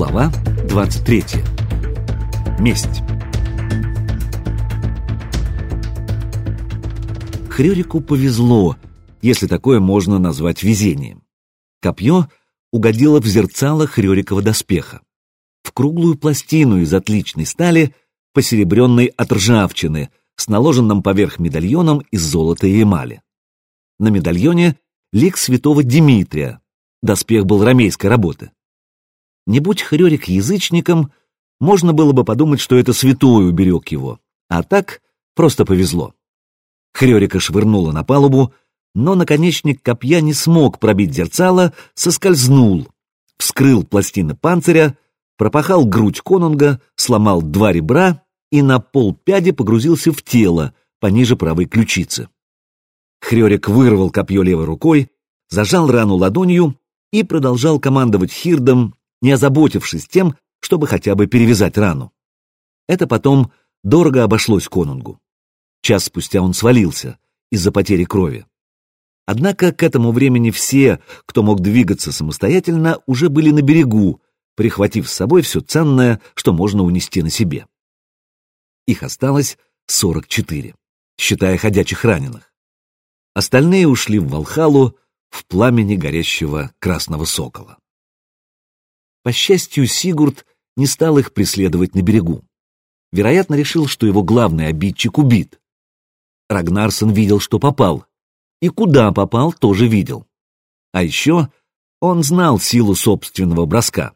Глава 23. Месть. Хрюрику повезло, если такое можно назвать везением. Копье угодило в зерцало Хрюрикова доспеха. В круглую пластину из отличной стали, посеребренной от ржавчины, с наложенным поверх медальоном из золота и эмали. На медальоне лик святого Димитрия. Доспех был ромейской работы. Не будь Хрёрик язычником, можно было бы подумать, что это святой уберег его. А так просто повезло. Хрёрика швырнуло на палубу, но наконечник копья не смог пробить зерцало, соскользнул, вскрыл пластины панциря, пропахал грудь конунга, сломал два ребра и на полпяди погрузился в тело, пониже правой ключицы. Хрёрик вырвал копье левой рукой, зажал рану ладонью и продолжал командовать Хирдом, не озаботившись тем, чтобы хотя бы перевязать рану. Это потом дорого обошлось конунгу. Час спустя он свалился из-за потери крови. Однако к этому времени все, кто мог двигаться самостоятельно, уже были на берегу, прихватив с собой все ценное, что можно унести на себе. Их осталось 44, считая ходячих раненых. Остальные ушли в Волхалу в пламени горящего красного сокола. По счастью, Сигурд не стал их преследовать на берегу. Вероятно, решил, что его главный обидчик убит. Рагнарсон видел, что попал. И куда попал, тоже видел. А еще он знал силу собственного броска.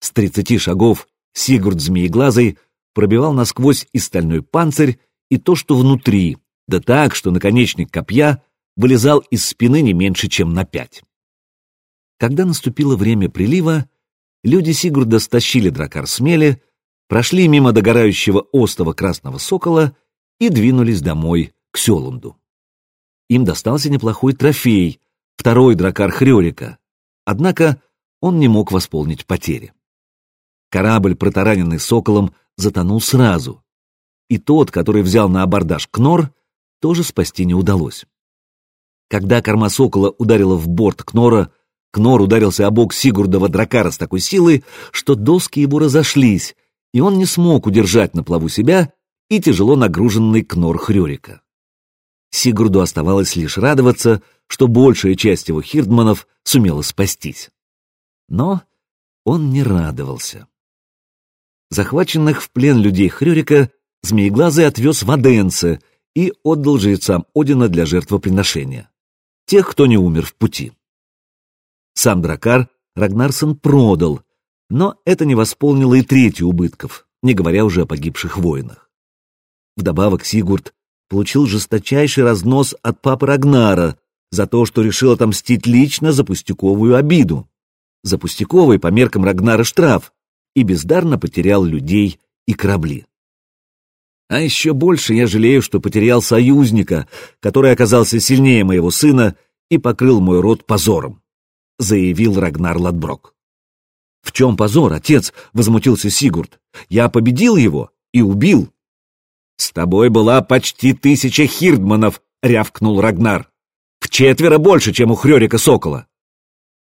С тридцати шагов Сигурд Змееглазый пробивал насквозь и стальной панцирь, и то, что внутри, да так, что наконечник копья вылезал из спины не меньше, чем на пять. Когда наступило время прилива, люди Сигурда стащили дракар с мели, прошли мимо догорающего остова Красного Сокола и двинулись домой, к Селунду. Им достался неплохой трофей, второй дракар Хрёрика, однако он не мог восполнить потери. Корабль, протараненный Соколом, затонул сразу, и тот, который взял на абордаж Кнор, тоже спасти не удалось. Когда корма Сокола ударила в борт Кнора, Кнор ударился о бок Сигурдова дракара с такой силой, что доски его разошлись, и он не смог удержать на плаву себя и тяжело нагруженный Кнор Хрёрика. Сигурду оставалось лишь радоваться, что большая часть его хирдманов сумела спастись. Но он не радовался. Захваченных в плен людей Хрёрика Змееглазый отвез в Аденце и отдал жрецам Одина для жертвоприношения. Тех, кто не умер в пути. Сам дракар Рагнарсон продал, но это не восполнило и трети убытков, не говоря уже о погибших воинах. Вдобавок Сигурд получил жесточайший разнос от папы Рагнара за то, что решил отомстить лично за пустяковую обиду. За пустяковый по меркам Рагнара штраф и бездарно потерял людей и корабли. А еще больше я жалею, что потерял союзника, который оказался сильнее моего сына и покрыл мой род позором. — заявил Рагнар Ладброк. «В чем позор, отец?» — возмутился Сигурд. «Я победил его и убил». «С тобой была почти тысяча хирдманов», — рявкнул Рагнар. «В четверо больше, чем у Хрёрика Сокола».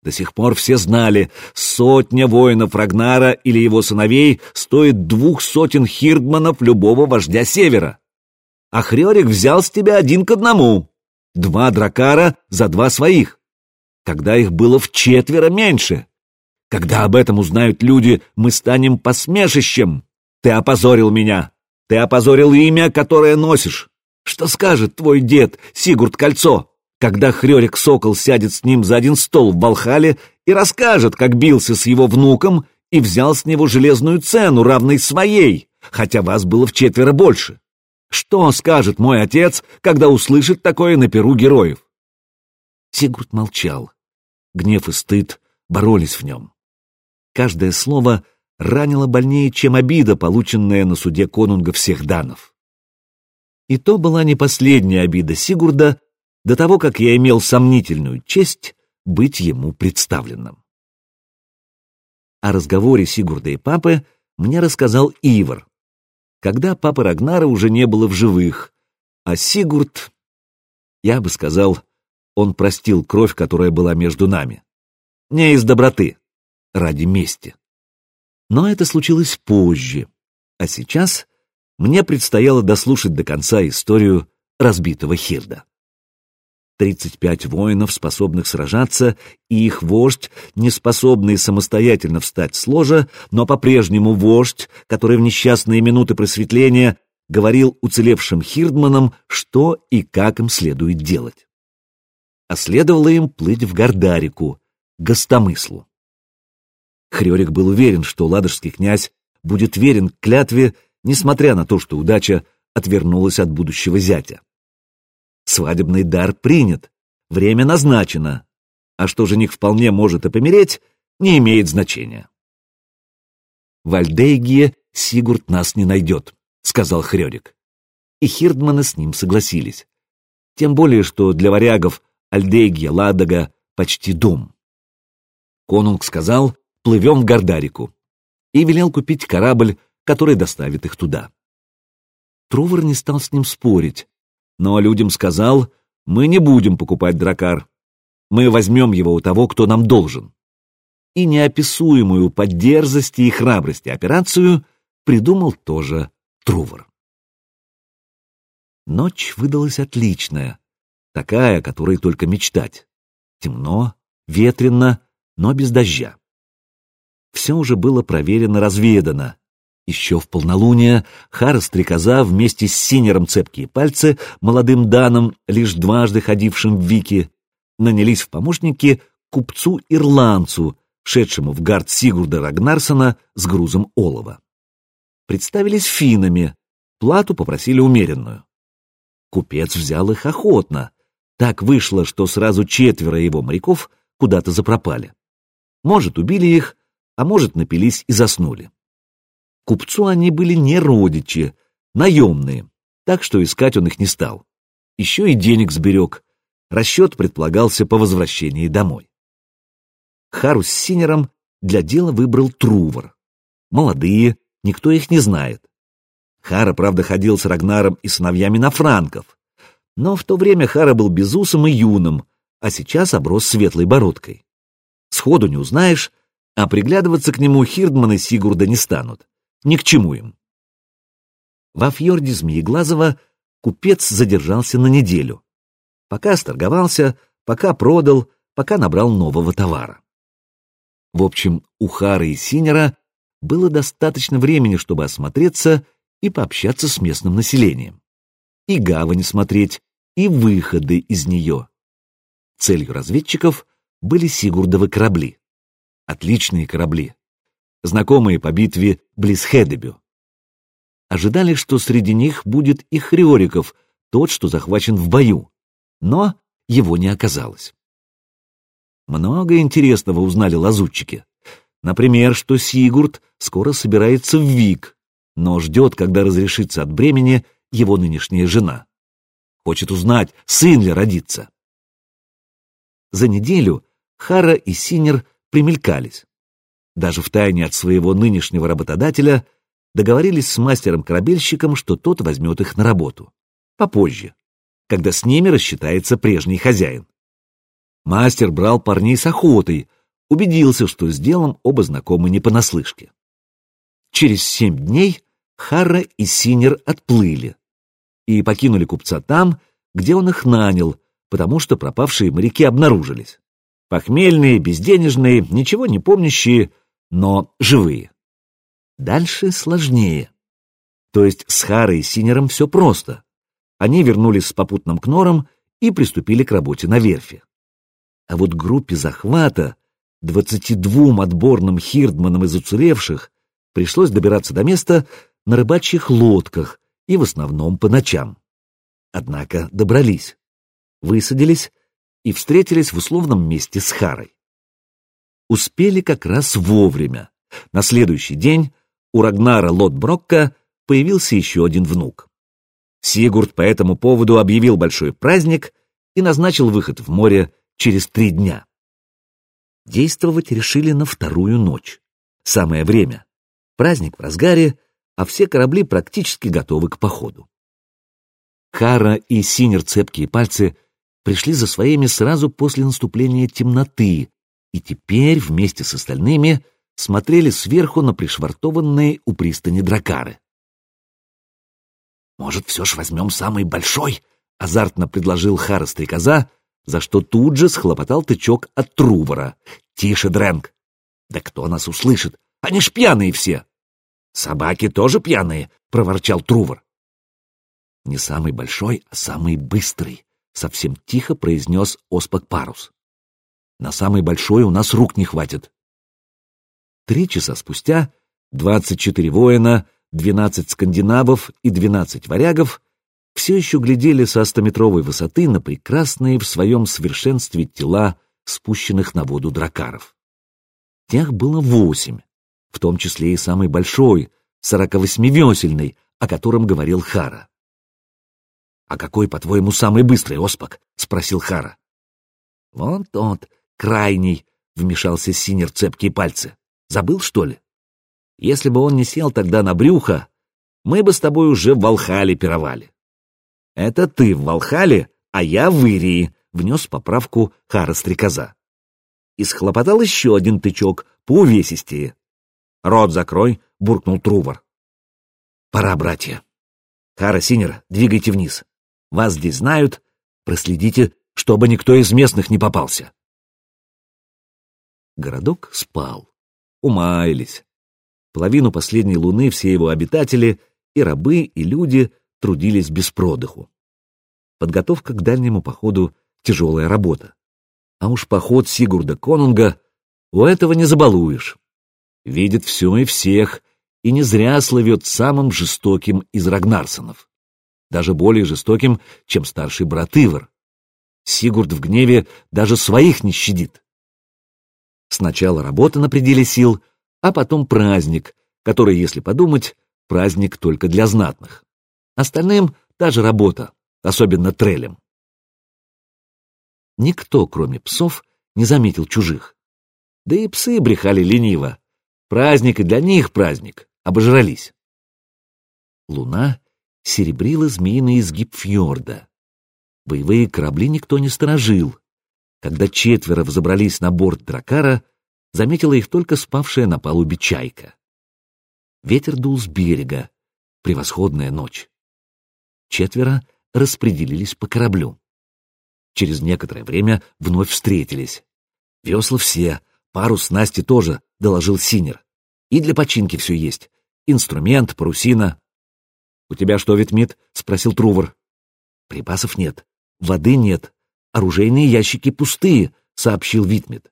До сих пор все знали, сотня воинов Рагнара или его сыновей стоит двух сотен хирдманов любого вождя Севера. А Хрёрик взял с тебя один к одному. Два дракара за два своих когда их было в четверо меньше. Когда об этом узнают люди, мы станем посмешищем. Ты опозорил меня. Ты опозорил имя, которое носишь. Что скажет твой дед, Сигурд Кольцо, когда Хрёрик Сокол сядет с ним за один стол в Балхале и расскажет, как бился с его внуком и взял с него железную цену, равной своей, хотя вас было в четверо больше? Что скажет мой отец, когда услышит такое на перу героев? Сигурд молчал. Гнев и стыд боролись в нем. Каждое слово ранило больнее, чем обида, полученная на суде конунга всех данов. И то была не последняя обида Сигурда до того, как я имел сомнительную честь быть ему представленным. О разговоре Сигурда и папы мне рассказал Ивар, когда папы Рагнара уже не было в живых, а Сигурд, я бы сказал, он простил кровь, которая была между нами. Не из доброты, ради мести. Но это случилось позже, а сейчас мне предстояло дослушать до конца историю разбитого Хирда. 35 воинов, способных сражаться, и их вождь, не способный самостоятельно встать с ложа, но по-прежнему вождь, который в несчастные минуты просветления говорил уцелевшим хирдманам, что и как им следует делать. А следовало им плыть в Гордарику, гостомыслу. Хрёрик был уверен, что ладожский князь будет верен к клятве, несмотря на то, что удача отвернулась от будущего зятя. Свадебный дар принят, время назначено, а что жених вполне может и помереть, не имеет значения. «В Альдейгие Сигурд нас не найдет», — сказал Хрёрик. И Хирдманы с ним согласились. Тем более, что для варягов Альдейгия, Ладога — почти дом. Конунг сказал, плывем в Гордарику, и велел купить корабль, который доставит их туда. Трувор не стал с ним спорить, но людям сказал, мы не будем покупать дракар, мы возьмем его у того, кто нам должен. И неописуемую по дерзости и храбрости операцию придумал тоже Трувор. Ночь выдалась отличная, такая, о которой только мечтать. Темно, ветрено, но без дождя. Все уже было проверено-разведано, еще в полнолуние Хара-стрекоза вместе с синером цепкие пальцы, молодым Даном, лишь дважды ходившим в Вики, нанялись в помощники купцу-ирландцу, шедшему в гард Сигурда Рагнарсона с грузом олова. Представились финами, плату попросили умеренную. Купец взял их охотно. Так вышло, что сразу четверо его моряков куда-то запропали. Может, убили их, а может, напились и заснули. Купцу они были не родичи, наемные, так что искать он их не стал. Еще и денег сберег. Расчет предполагался по возвращении домой. Хару с Синером для дела выбрал Трувор. Молодые, никто их не знает. Хара, правда, ходил с Рагнаром и сыновьями на франков, но в то время Хара был безусом и юным, а сейчас оброс светлой бородкой. Сходу не узнаешь, а приглядываться к нему Хирдман и Сигурда не станут ни к чему им. Во фьорде Змееглазова купец задержался на неделю. Пока сторговался, пока продал, пока набрал нового товара. В общем, у Хары и Синера было достаточно времени, чтобы осмотреться и пообщаться с местным населением. И гавань смотреть, и выходы из нее. Целью разведчиков были Сигурдовы корабли. Отличные корабли, знакомые по битве близ Хедебю. Ожидали, что среди них будет и Хриориков, тот, что захвачен в бою, но его не оказалось. Много интересного узнали лазутчики. Например, что Сигурд скоро собирается в Вик, но ждет, когда разрешится от бремени его нынешняя жена. Хочет узнать, сын ли родится. За неделю Хара и Синер примелькались даже втайне от своего нынешнего работодателя, договорились с мастером-корабельщиком, что тот возьмет их на работу. Попозже, когда с ними рассчитается прежний хозяин. Мастер брал парней с охотой, убедился, что с делом оба знакомы не понаслышке. Через семь дней Харра и Синер отплыли и покинули купца там, где он их нанял, потому что пропавшие моряки обнаружились. Похмельные, безденежные, ничего не помнящие, но живые. Дальше сложнее. То есть с Харой и Синером все просто. Они вернулись с попутным кнором и приступили к работе на верфи. А вот группе захвата, 22 отборным хирдманам из уцелевших, пришлось добираться до места на рыбачьих лодках и в основном по ночам. Однако добрались, высадились и встретились в условном месте с Харой успели как раз вовремя. На следующий день у Рагнара Лотброкка появился еще один внук. Сигурд по этому поводу объявил большой праздник и назначил выход в море через три дня. Действовать решили на вторую ночь. Самое время. Праздник в разгаре, а все корабли практически готовы к походу. Хара и Синер цепкие пальцы пришли за своими сразу после наступления темноты, и теперь вместе с остальными смотрели сверху на пришвартованные у пристани дракары. «Может, все ж возьмем самый большой?» — азартно предложил Хара стрекоза, за что тут же схлопотал тычок от Трувора. «Тише, Дрэнк! Да кто нас услышит? Они ж пьяные все!» «Собаки тоже пьяные!» — проворчал Трувор. «Не самый большой, а самый быстрый», — совсем тихо произнес Оспак Парус. «На самый большой у нас рук не хватит». Три часа спустя двадцать четыре воина, двенадцать скандинавов и двенадцать варягов все еще глядели со стометровой высоты на прекрасные в своем совершенстве тела спущенных на воду дракаров. Тех было восемь, в том числе и самый большой, сорокавосьмивесельный, о котором говорил Хара. «А какой, по-твоему, самый быстрый, Оспак?» — спросил Хара. «Вон тот, крайний», — вмешался Синер цепкие пальцы. «Забыл, что ли? Если бы он не сел тогда на брюхо, мы бы с тобой уже в Волхале пировали». «Это ты в Волхале, а я в Ирии», — внес поправку Хара Стрекоза. И схлопотал еще один тычок, поувесистее. «Рот закрой», — буркнул Трувор. «Пора, братья. Хара Синер, двигайте вниз. Вас здесь знают. Проследите, чтобы никто из местных не попался. Городок спал. Умаялись. Половину последней луны все его обитатели, и рабы, и люди, трудились без продыху. Подготовка к дальнему походу — тяжелая работа. А уж поход Сигурда Конунга у этого не забалуешь. Видит все и всех, и не зря слывет самым жестоким из Рагнарсонов даже более жестоким, чем старший брат Ивар. Сигурд в гневе даже своих не щадит. Сначала работа на пределе сил, а потом праздник, который, если подумать, праздник только для знатных. Остальным та же работа, особенно трелем. Никто, кроме псов, не заметил чужих. Да и псы брехали лениво. Праздник и для них праздник, обожрались. Луна серебрила змеиный изгиб фьорда. Боевые корабли никто не сторожил. Когда четверо взобрались на борт дракара, заметила их только спавшая на палубе чайка. Ветер дул с берега. Превосходная ночь. Четверо распределились по кораблю. Через некоторое время вновь встретились. Весла все, парус снасти тоже, доложил Синер. И для починки все есть. Инструмент, парусина, «У тебя что, Витмит?» — спросил Трувор. «Припасов нет, воды нет, оружейные ящики пустые», — сообщил Витмит.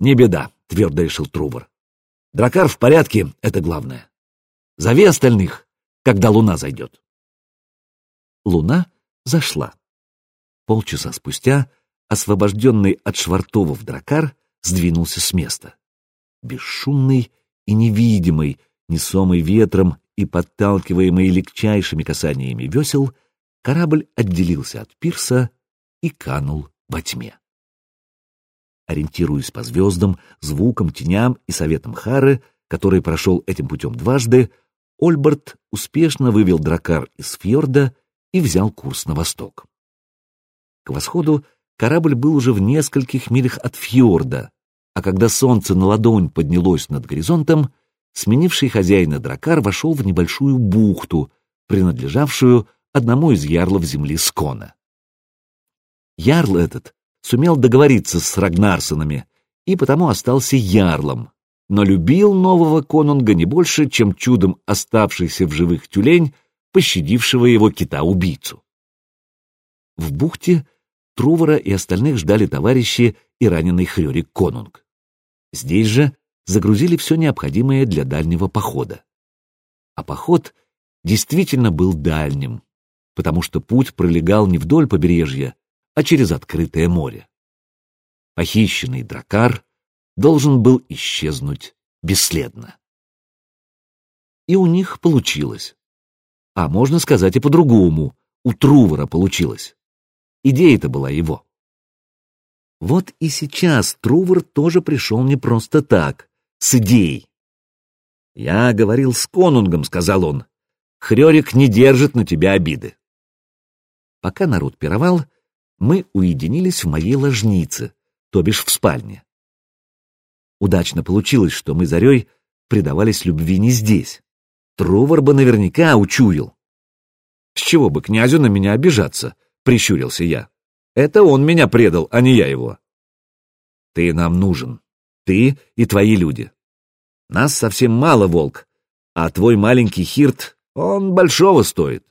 «Не беда», — твердо решил Трувор. «Дракар в порядке, это главное. Зови остальных, когда луна зайдет». Луна зашла. Полчаса спустя освобожденный от швартовов дракар сдвинулся с места. Бесшумный и невидимый, несомый ветром и подталкиваемый легчайшими касаниями весел, корабль отделился от пирса и канул во тьме. Ориентируясь по звездам, звукам, теням и советам Хары, который прошел этим путем дважды, Ольберт успешно вывел дракар из фьорда и взял курс на восток. К восходу корабль был уже в нескольких милях от фьорда, а когда солнце на ладонь поднялось над горизонтом, сменивший хозяина дракар вошел в небольшую бухту, принадлежавшую одному из ярлов земли Скона. Ярл этот сумел договориться с Рагнарсонами и потому остался ярлом, но любил нового конунга не больше, чем чудом оставшийся в живых тюлень, пощадившего его кита-убийцу. В бухте Трувора и остальных ждали товарищи и раненый Хрёрик Конунг. Здесь же загрузили все необходимое для дальнего похода. А поход действительно был дальним, потому что путь пролегал не вдоль побережья, а через открытое море. Похищенный дракар должен был исчезнуть бесследно. И у них получилось. А можно сказать и по-другому, у Трувора получилось. Идея-то была его. Вот и сейчас Трувор тоже пришел не просто так, с идеей. «Я говорил с конунгом», — сказал он. «Хрёрик не держит на тебя обиды». Пока народ пировал, мы уединились в моей ложнице, то бишь в спальне. Удачно получилось, что мы зарей предавались любви не здесь. Трувор бы наверняка учуял. С чего бы князю на меня обижаться, прищурился я. Это он меня предал, а не я его. Ты нам нужен. Ты и твои люди. Нас совсем мало, волк, а твой маленький хирт, он большого стоит.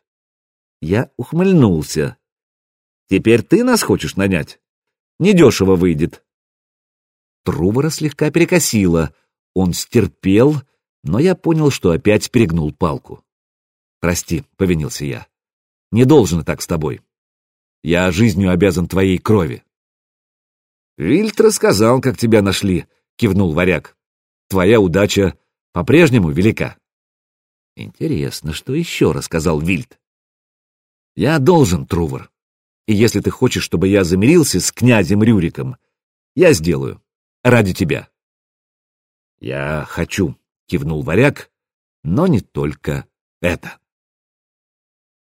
Я ухмыльнулся. Теперь ты нас хочешь нанять? Недешево выйдет. Трувора слегка перекосило. Он стерпел, но я понял, что опять перегнул палку. «Прости», — повинился я. «Не должен так с тобой. Я жизнью обязан твоей крови». «Вильт рассказал, как тебя нашли», — кивнул варяг. «Твоя удача по-прежнему велика». «Интересно, что еще рассказал Вильт?» «Я должен, Трувор. И если ты хочешь, чтобы я замирился с князем Рюриком, я сделаю. Ради тебя». «Я хочу», — кивнул варяг, — «но не только это».